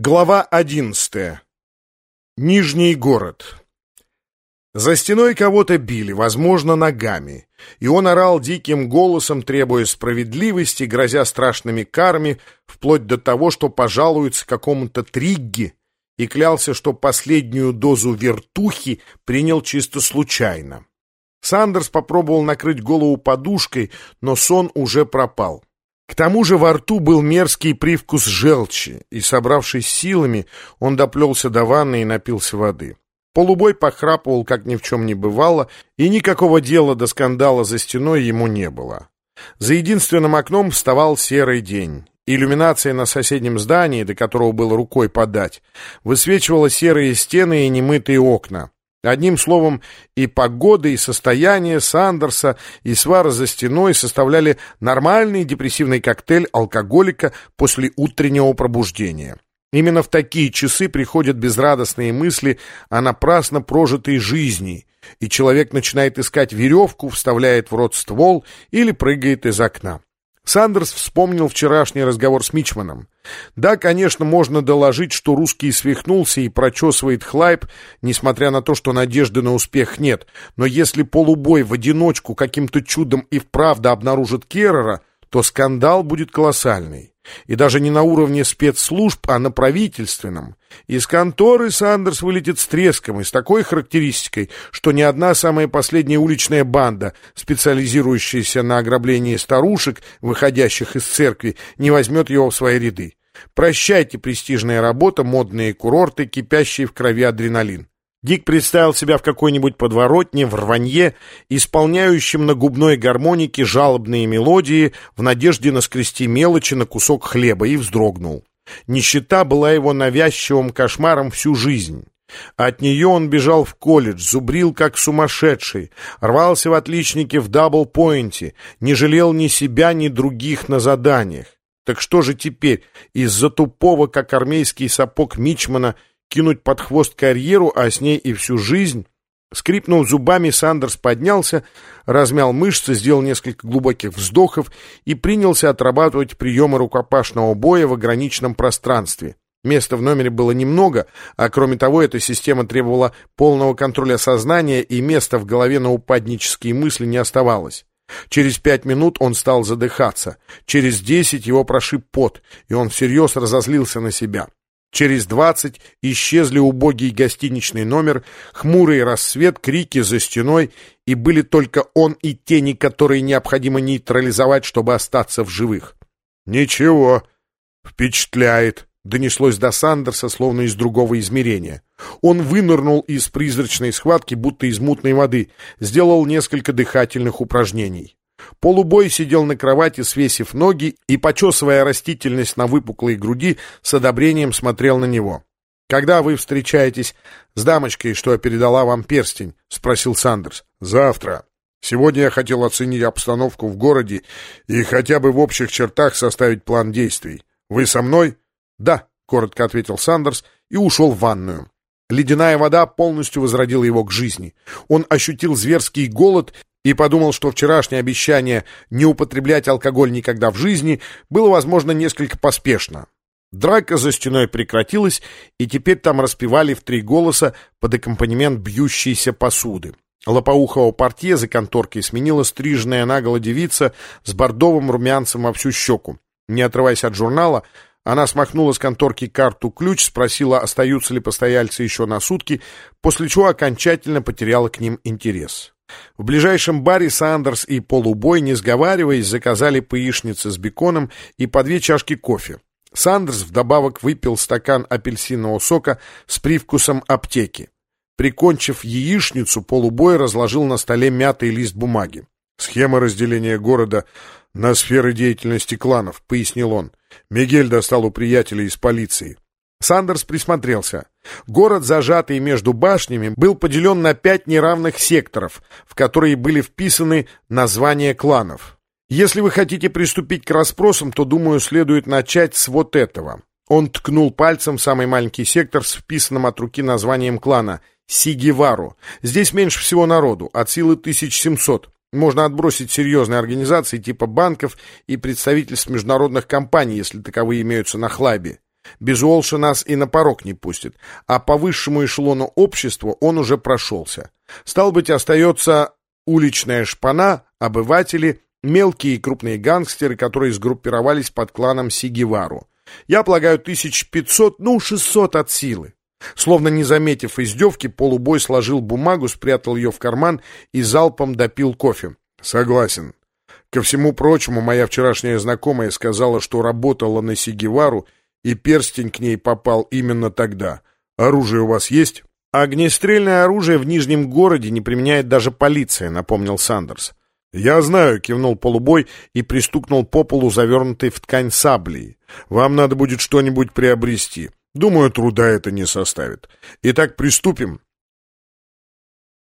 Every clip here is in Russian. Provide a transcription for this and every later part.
Глава одиннадцатая. Нижний город. За стеной кого-то били, возможно, ногами, и он орал диким голосом, требуя справедливости, грозя страшными карами, вплоть до того, что пожалуется какому-то тригге, и клялся, что последнюю дозу вертухи принял чисто случайно. Сандерс попробовал накрыть голову подушкой, но сон уже пропал. К тому же во рту был мерзкий привкус желчи, и, собравшись силами, он доплелся до ванны и напился воды. Полубой похрапывал, как ни в чем не бывало, и никакого дела до скандала за стеной ему не было. За единственным окном вставал серый день. Иллюминация на соседнем здании, до которого было рукой подать, высвечивала серые стены и немытые окна. Одним словом, и погода, и состояние Сандерса, и свара за стеной составляли нормальный депрессивный коктейль алкоголика после утреннего пробуждения. Именно в такие часы приходят безрадостные мысли о напрасно прожитой жизни, и человек начинает искать веревку, вставляет в рот ствол или прыгает из окна. Сандерс вспомнил вчерашний разговор с Мичманом. Да, конечно, можно доложить, что русский свихнулся и прочесывает Хлайп, несмотря на то, что надежды на успех нет. Но если полубой в одиночку каким-то чудом и вправду обнаружит Керрера, то скандал будет колоссальный. И даже не на уровне спецслужб, а на правительственном. Из конторы Сандерс вылетит с треском и с такой характеристикой, что ни одна самая последняя уличная банда, специализирующаяся на ограблении старушек, выходящих из церкви, не возьмет его в свои ряды. Прощайте престижная работа, модные курорты, кипящие в крови адреналин. Дик представил себя в какой-нибудь подворотне, в рванье, исполняющем на губной гармонике жалобные мелодии в надежде наскрести мелочи на кусок хлеба, и вздрогнул. Нищета была его навязчивым кошмаром всю жизнь. От нее он бежал в колледж, зубрил как сумасшедший, рвался в отличнике в дабл-пойнте, не жалел ни себя, ни других на заданиях. Так что же теперь, из-за тупого, как армейский сапог Мичмана, кинуть под хвост карьеру, а с ней и всю жизнь. Скрипнув зубами, Сандерс поднялся, размял мышцы, сделал несколько глубоких вздохов и принялся отрабатывать приемы рукопашного боя в ограниченном пространстве. Места в номере было немного, а кроме того, эта система требовала полного контроля сознания, и места в голове на упаднические мысли не оставалось. Через пять минут он стал задыхаться, через десять его прошиб пот, и он всерьез разозлился на себя. Через двадцать исчезли убогий гостиничный номер, хмурый рассвет, крики за стеной, и были только он и тени, которые необходимо нейтрализовать, чтобы остаться в живых. «Ничего, впечатляет», — донеслось до Сандерса, словно из другого измерения. Он вынырнул из призрачной схватки, будто из мутной воды, сделал несколько дыхательных упражнений. Полубой сидел на кровати, свесив ноги, и, почесывая растительность на выпуклой груди, с одобрением смотрел на него. «Когда вы встречаетесь с дамочкой, что передала вам перстень?» — спросил Сандерс. «Завтра. Сегодня я хотел оценить обстановку в городе и хотя бы в общих чертах составить план действий. Вы со мной?» «Да», — коротко ответил Сандерс и ушел в ванную. Ледяная вода полностью возродила его к жизни. Он ощутил зверский голод и подумал, что вчерашнее обещание не употреблять алкоголь никогда в жизни было, возможно, несколько поспешно. Драка за стеной прекратилась, и теперь там распевали в три голоса под аккомпанемент бьющейся посуды. Лопоухого портье за конторкой сменила стриженная наголо девица с бордовым румянцем во всю щеку. Не отрываясь от журнала, она смахнула с конторки карту-ключ, спросила, остаются ли постояльцы еще на сутки, после чего окончательно потеряла к ним интерес. В ближайшем баре Сандерс и Полубой, не сговариваясь, заказали по с беконом и по две чашки кофе. Сандерс вдобавок выпил стакан апельсинового сока с привкусом аптеки. Прикончив яичницу, Полубой разложил на столе мятый лист бумаги. «Схема разделения города на сферы деятельности кланов», — пояснил он. Мигель достал у приятелей из полиции. Сандерс присмотрелся. Город, зажатый между башнями, был поделен на пять неравных секторов, в которые были вписаны названия кланов. Если вы хотите приступить к расспросам, то, думаю, следует начать с вот этого. Он ткнул пальцем в самый маленький сектор с вписанным от руки названием клана — Сигевару. Здесь меньше всего народу, от силы 1700. Можно отбросить серьезные организации типа банков и представительств международных компаний, если таковые имеются на Хлабе. Без Уолша нас и на порог не пустит, а по высшему эшелону общества он уже прошелся. Стал быть, остается уличная шпана, обыватели, мелкие и крупные гангстеры, которые сгруппировались под кланом Сигевару. Я полагаю, тысяч пятьсот, ну, шестьсот от силы. Словно не заметив издевки, полубой сложил бумагу, спрятал ее в карман и залпом допил кофе. Согласен. Ко всему прочему, моя вчерашняя знакомая сказала, что работала на Сигевару, и перстень к ней попал именно тогда. Оружие у вас есть? Огнестрельное оружие в Нижнем городе не применяет даже полиция, напомнил Сандерс. «Я знаю», — кивнул полубой и пристукнул по полу, завернутой в ткань саблей. «Вам надо будет что-нибудь приобрести. Думаю, труда это не составит. Итак, приступим».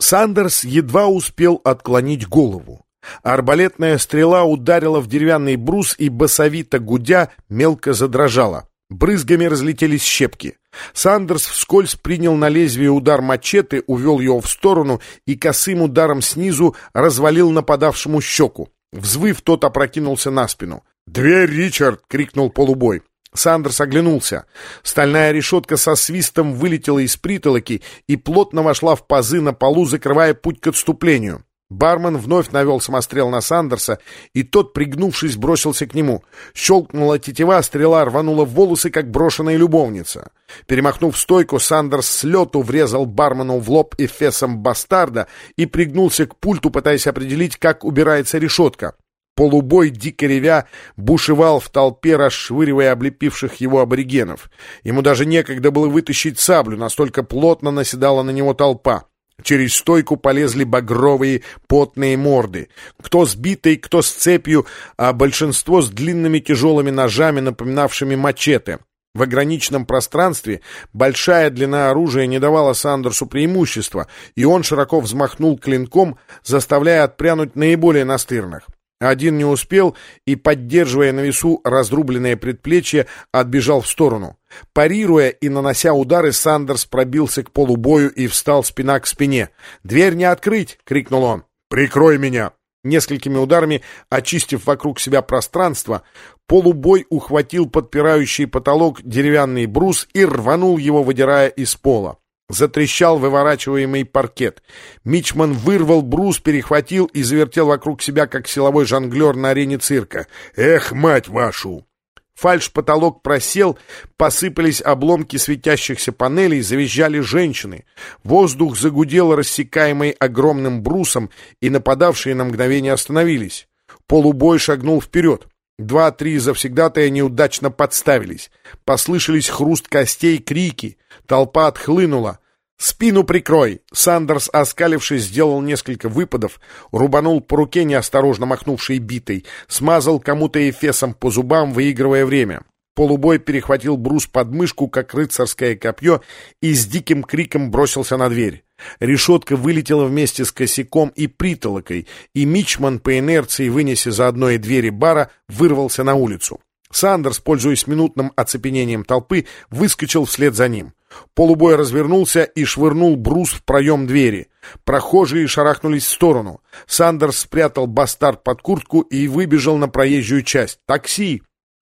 Сандерс едва успел отклонить голову. Арбалетная стрела ударила в деревянный брус и, басовито гудя, мелко задрожала. Брызгами разлетелись щепки. Сандерс вскользь принял на лезвие удар мачете, увел его в сторону и косым ударом снизу развалил нападавшему щеку. Взвыв, тот опрокинулся на спину. «Дверь, Ричард!» — крикнул полубой. Сандерс оглянулся. Стальная решетка со свистом вылетела из притолоки и плотно вошла в пазы на полу, закрывая путь к отступлению. Бармен вновь навел самострел на Сандерса, и тот, пригнувшись, бросился к нему. Щелкнула тетива, стрела рванула в волосы, как брошенная любовница. Перемахнув стойку, Сандерс с лету врезал бармену в лоб эфесом бастарда и пригнулся к пульту, пытаясь определить, как убирается решетка. Полубой, дико ревя, бушевал в толпе, расшвыривая облепивших его аборигенов. Ему даже некогда было вытащить саблю, настолько плотно наседала на него толпа. Через стойку полезли багровые потные морды. Кто с битой, кто с цепью, а большинство с длинными тяжелыми ножами, напоминавшими мачете. В ограниченном пространстве большая длина оружия не давала Сандерсу преимущества, и он широко взмахнул клинком, заставляя отпрянуть наиболее настырных. Один не успел и, поддерживая на весу разрубленное предплечье, отбежал в сторону. Парируя и нанося удары, Сандерс пробился к полубою и встал спина к спине. «Дверь не открыть!» — крикнул он. «Прикрой меня!» Несколькими ударами, очистив вокруг себя пространство, полубой ухватил подпирающий потолок деревянный брус и рванул его, выдирая из пола. Затрещал выворачиваемый паркет. Мичман вырвал брус, перехватил и завертел вокруг себя, как силовой жонглер на арене цирка. «Эх, мать вашу!» Фальш-потолок просел, посыпались обломки светящихся панелей, завизжали женщины. Воздух загудел, рассекаемый огромным брусом, и нападавшие на мгновение остановились. Полубой шагнул вперед. Два-три завсегдатая неудачно подставились. Послышались хруст костей, крики. Толпа отхлынула. «Спину прикрой!» Сандерс, оскалившись, сделал несколько выпадов, рубанул по руке, неосторожно махнувшей битой, смазал кому-то эфесом по зубам, выигрывая время. Полубой перехватил брус под мышку, как рыцарское копье, и с диким криком бросился на дверь. Решетка вылетела вместе с косяком и притолокой, и Мичман по инерции, вынеся за одной двери бара, вырвался на улицу. Сандерс, пользуясь минутным оцепенением толпы, выскочил вслед за ним. Полубой развернулся и швырнул брус в проем двери. Прохожие шарахнулись в сторону. Сандерс спрятал бастард под куртку и выбежал на проезжую часть. «Такси!»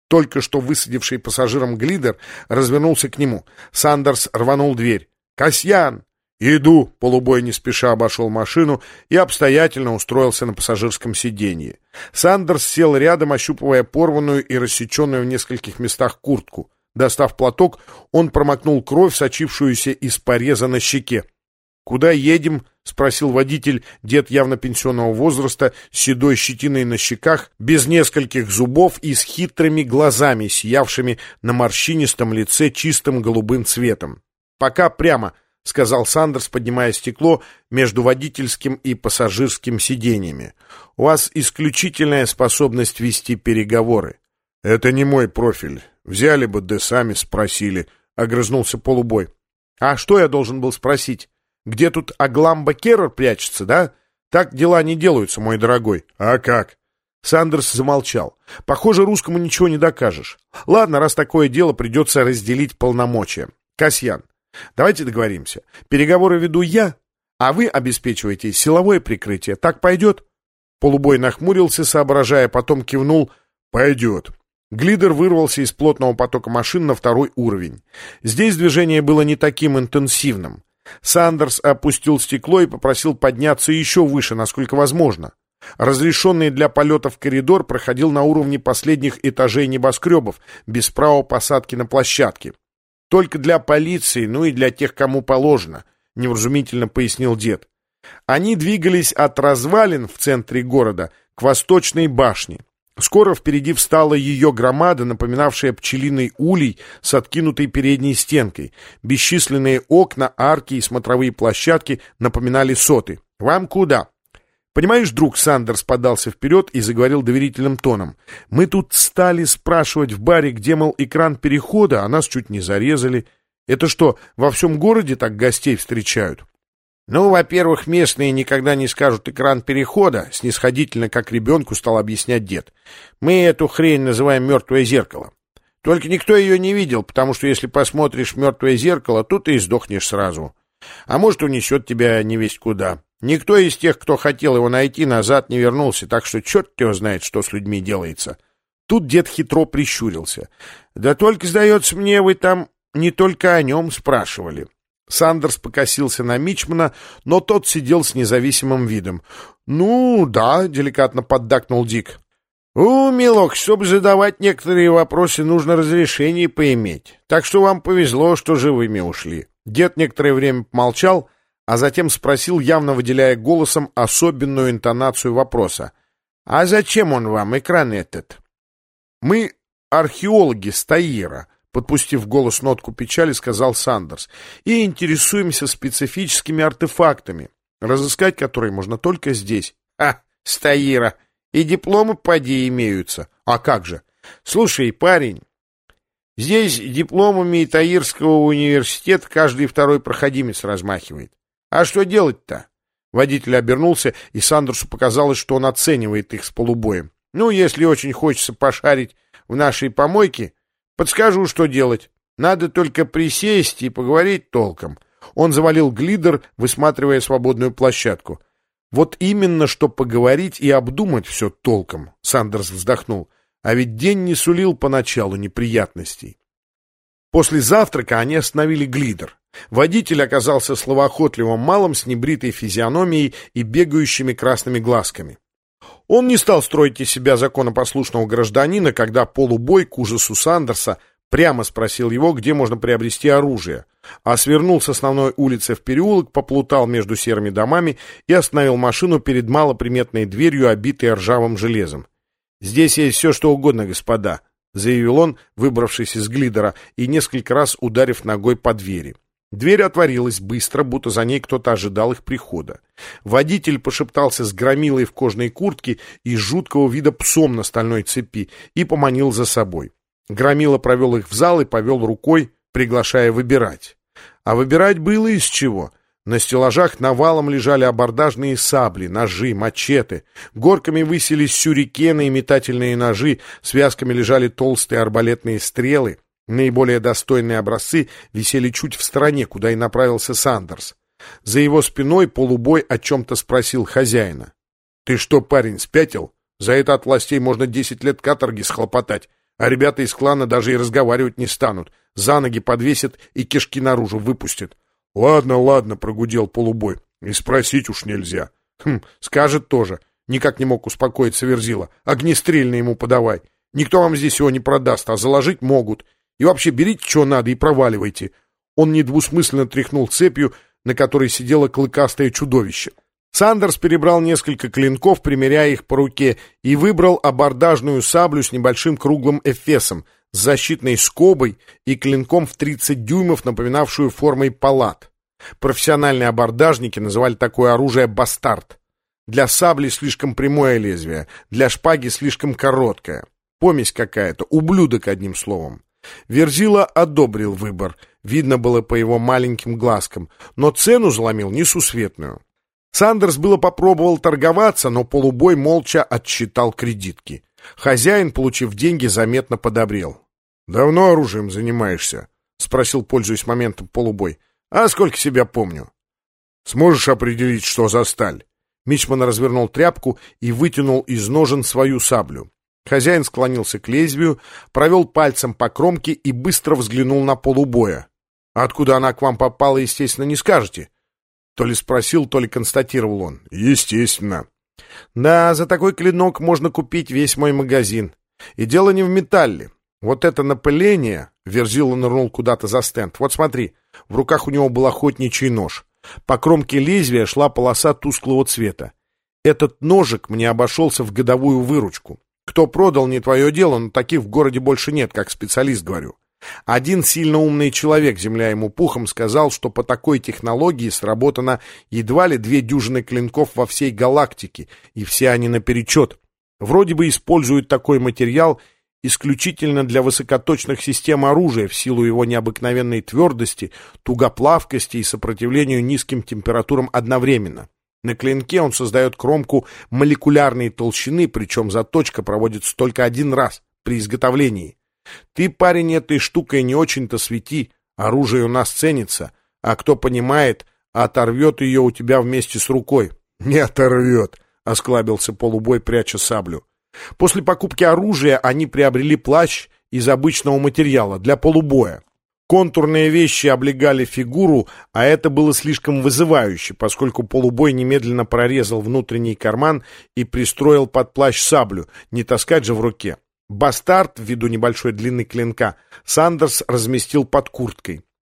Только что высадивший пассажиром глидер развернулся к нему. Сандерс рванул дверь. «Касьян!» «Иду!» — полубой не спеша обошел машину и обстоятельно устроился на пассажирском сиденье. Сандерс сел рядом, ощупывая порванную и рассеченную в нескольких местах куртку. Достав платок, он промокнул кровь, сочившуюся из пореза на щеке. «Куда едем?» — спросил водитель, дед явно пенсионного возраста, с седой щетиной на щеках, без нескольких зубов и с хитрыми глазами, сиявшими на морщинистом лице чистым голубым цветом. «Пока прямо», — сказал Сандерс, поднимая стекло между водительским и пассажирским сиденьями. «У вас исключительная способность вести переговоры». «Это не мой профиль. Взяли бы, да сами спросили, — огрызнулся полубой. — А что я должен был спросить? Где тут Агламба Керрор прячется, да? Так дела не делаются, мой дорогой. А как? Сандерс замолчал. Похоже, русскому ничего не докажешь. Ладно, раз такое дело, придется разделить полномочия. Касьян, давайте договоримся. Переговоры веду я, а вы обеспечиваете силовое прикрытие. Так пойдет? Полубой нахмурился, соображая, потом кивнул. Пойдет. Глидер вырвался из плотного потока машин на второй уровень. Здесь движение было не таким интенсивным. Сандерс опустил стекло и попросил подняться еще выше, насколько возможно. Разрешенный для полетов коридор проходил на уровне последних этажей небоскребов, без права посадки на площадке. Только для полиции, ну и для тех, кому положено, невразумительно пояснил дед. Они двигались от развалин в центре города к восточной башне. Скоро впереди встала ее громада, напоминавшая пчелиный улей с откинутой передней стенкой. Бесчисленные окна, арки и смотровые площадки напоминали соты. «Вам куда?» «Понимаешь, друг Сандерс подался вперед и заговорил доверительным тоном. Мы тут стали спрашивать в баре, где, мол, экран перехода, а нас чуть не зарезали. Это что, во всем городе так гостей встречают?» «Ну, во-первых, местные никогда не скажут экран перехода», — снисходительно, как ребенку, стал объяснять дед. «Мы эту хрень называем «мертвое зеркало». Только никто ее не видел, потому что если посмотришь «мертвое зеркало», то ты и сдохнешь сразу. А может, унесет тебя не весть куда. Никто из тех, кто хотел его найти, назад не вернулся, так что черт его знает, что с людьми делается». Тут дед хитро прищурился. «Да только, сдается мне, вы там не только о нем спрашивали». Сандерс покосился на Мичмана, но тот сидел с независимым видом. «Ну, да», — деликатно поддакнул Дик. «У, милок, чтобы задавать некоторые вопросы, нужно разрешение поиметь. Так что вам повезло, что живыми ушли». Дед некоторое время молчал, а затем спросил, явно выделяя голосом особенную интонацию вопроса. «А зачем он вам, экран этот?» «Мы археологи Стаира», подпустив голос нотку печали, сказал Сандерс, и интересуемся специфическими артефактами, разыскать которые можно только здесь. А, Стаира, и дипломы поди имеются. А как же? Слушай, парень, здесь дипломами Таирского университета каждый второй проходимец размахивает. А что делать-то? Водитель обернулся, и Сандерсу показалось, что он оценивает их с полубоем. Ну, если очень хочется пошарить в нашей помойке, Подскажу, что делать. Надо только присесть и поговорить толком. Он завалил глидер, высматривая свободную площадку. Вот именно, что поговорить и обдумать все толком, Сандерс вздохнул. А ведь день не сулил поначалу неприятностей. После завтрака они остановили глидер. Водитель оказался словоохотливым малым с небритой физиономией и бегающими красными глазками. Он не стал строить из себя законопослушного гражданина, когда полубой к ужасу Сандерса прямо спросил его, где можно приобрести оружие, а свернул с основной улицы в переулок, поплутал между серыми домами и остановил машину перед малоприметной дверью, обитой ржавым железом. «Здесь есть все, что угодно, господа», — заявил он, выбравшись из глидера и несколько раз ударив ногой по двери. Дверь отворилась быстро, будто за ней кто-то ожидал их прихода. Водитель пошептался с громилой в кожаной куртке и жуткого вида псом на стальной цепи и поманил за собой. Громила провел их в зал и повел рукой, приглашая выбирать. А выбирать было из чего. На стеллажах навалом лежали абордажные сабли, ножи, мачете. Горками высились сюрикены и метательные ножи, связками лежали толстые арбалетные стрелы. Наиболее достойные образцы висели чуть в стороне, куда и направился Сандерс. За его спиной полубой о чем-то спросил хозяина. — Ты что, парень, спятил? За это от властей можно десять лет каторги схлопотать, а ребята из клана даже и разговаривать не станут. За ноги подвесят и кишки наружу выпустят. — Ладно, ладно, — прогудел полубой. — И спросить уж нельзя. — Хм, скажет тоже. Никак не мог успокоиться Верзила. Огнестрельно ему подавай. Никто вам здесь его не продаст, а заложить могут. И вообще берите, что надо, и проваливайте. Он недвусмысленно тряхнул цепью, на которой сидело клыкастое чудовище. Сандерс перебрал несколько клинков, примеряя их по руке, и выбрал абордажную саблю с небольшим круглым эфесом, с защитной скобой и клинком в 30 дюймов, напоминавшую формой палат. Профессиональные абордажники называли такое оружие «бастард». Для сабли слишком прямое лезвие, для шпаги слишком короткое. Помесь какая-то, ублюдок одним словом. Верзила одобрил выбор, видно было по его маленьким глазкам, но цену заломил несусветную. Сандерс было попробовал торговаться, но полубой молча отсчитал кредитки. Хозяин, получив деньги, заметно подобрел. «Давно оружием занимаешься?» — спросил, пользуясь моментом полубой. «А сколько себя помню?» «Сможешь определить, что за сталь?» Мичман развернул тряпку и вытянул из ножен свою саблю. Хозяин склонился к лезвию, провел пальцем по кромке и быстро взглянул на полубоя. «Откуда она к вам попала, естественно, не скажете?» То ли спросил, то ли констатировал он. «Естественно». «Да, за такой клинок можно купить весь мой магазин. И дело не в металле. Вот это напыление...» Верзила нырнул куда-то за стенд. «Вот смотри, в руках у него был охотничий нож. По кромке лезвия шла полоса тусклого цвета. Этот ножик мне обошелся в годовую выручку. Кто продал, не твое дело, но таких в городе больше нет, как специалист говорю. Один сильно умный человек, земля ему пухом, сказал, что по такой технологии сработано едва ли две дюжины клинков во всей галактике, и все они наперечет. Вроде бы используют такой материал исключительно для высокоточных систем оружия в силу его необыкновенной твердости, тугоплавкости и сопротивлению низким температурам одновременно. На клинке он создает кромку молекулярной толщины, причем заточка проводится только один раз при изготовлении. Ты, парень, этой штукой не очень-то свети, оружие у нас ценится, а кто понимает, оторвет ее у тебя вместе с рукой. Не оторвет, — осклабился полубой, пряча саблю. После покупки оружия они приобрели плащ из обычного материала для полубоя. Контурные вещи облегали фигуру, а это было слишком вызывающе, поскольку полубой немедленно прорезал внутренний карман и пристроил под плащ саблю, не таскать же в руке. Бастард, ввиду небольшой длины клинка, Сандерс разместил под курткой.